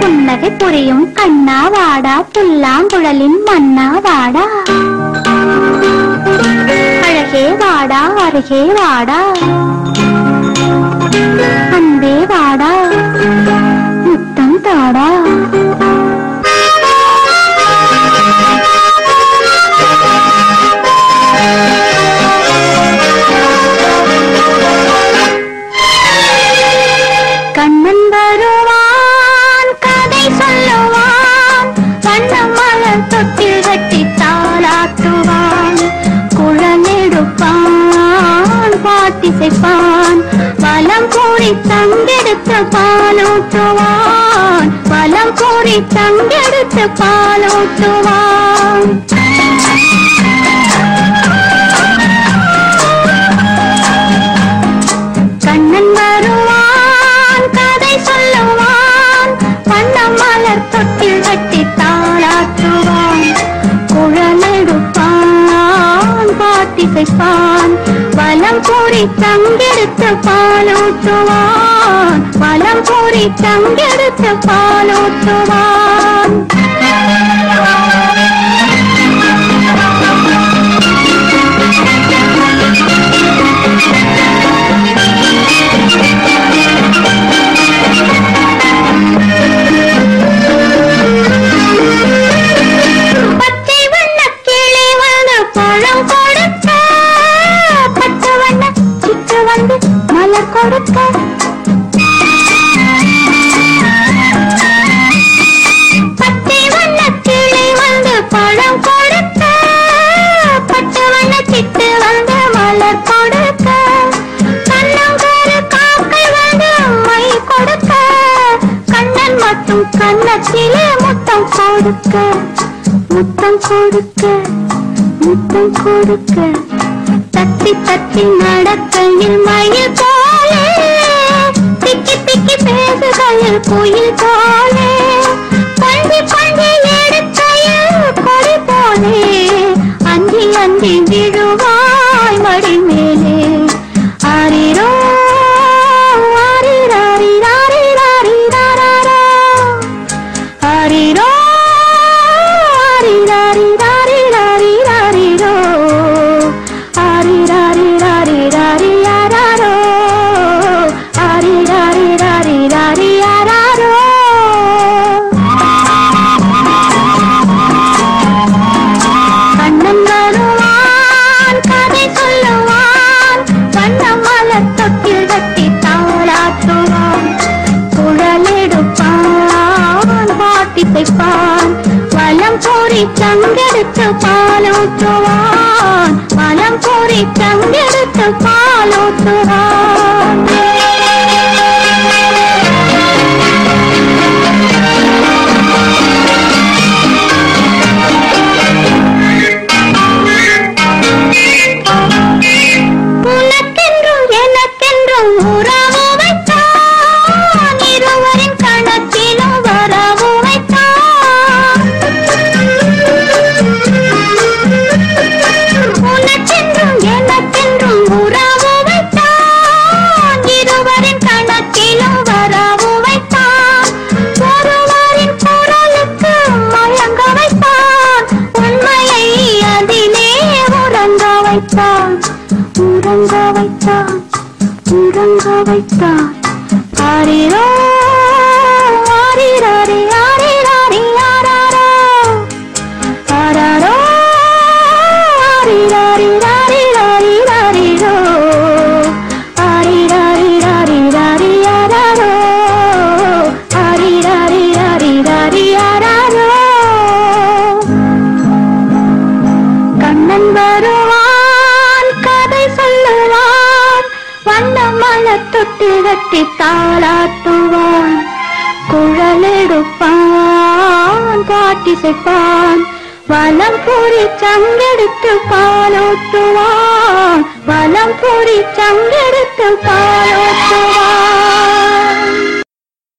புன்னகை புரியும் கண்ணா வாடா புல்லாங்குழலின் மன்னா வாடா. அழகே வாடா அருகே வாடா. பாலூட்டுவான். பலம் கூறி தங்கெடுத்து பாலூட்டுவான். கண்ணன் வருவான் கதை சொல்லுவான். வண்ணம் மலர் தொட்டில் கட்டி தாளாட்டுவான் குழலெடுப்பான் பாட்டிசைப்பான் வலம் கூறி தங்கெடுத்து பாலூட்டுவான் பழம் கூறி தங்கெடுத்து பாலூட்டுவான் மலர் கொடுக்க பச்சை வண்ண கிளி வந்து பழம் கொடுக்க பட்டு வண்ண சிட்டு வந்து மலர் கொடுக்க கண்ணங்காரு காக்கை வந்து மை கொடுக்க கண்ணன் மட்டும் கண்ணத்திலே முத்தம் கொடுக்க முத்தம் கொடுக்க முத்தம் கொடுக்க. தட்டி தட்டி நடக்கையில் மயில் போலே திக்கி திக்கி பேசுகையில் குயில் போலே. பண்டி பண்டி எடுக்கையில் கொடி போலே. அஞ்சி அஞ்சி விழுவாய் மடி மேலே தங்கெடுத்து பாலோத்துவான். வலம் கூறி தங்கெடுத்து பாலோத்துவான். உறங்க வைத்தான் உறங்க வைத்தான் ஆரிரோ தொட்டு கட்டி தாளாட்டுவான் குழலெடுப்பான் பாட்டிசைப்பான் வலம் பூரி சங்கெடுத்து பாலோட்டுவான் வலம் பூரி சங்கெடுத்து பாலோட்டுவான்